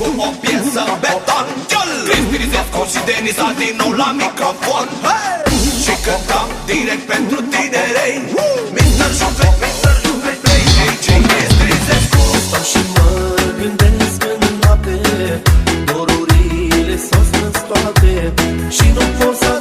Cum o piesă în beton Cristirizescu și Denis Adinu la microfon. Hey! Și cântăm direct pentru tinerei. Mister Juvet, Mister Juvet, play DJ Cristirizescu Stau și mă gândesc în noapte Dorurile s-au strâns toate. Și nu pot să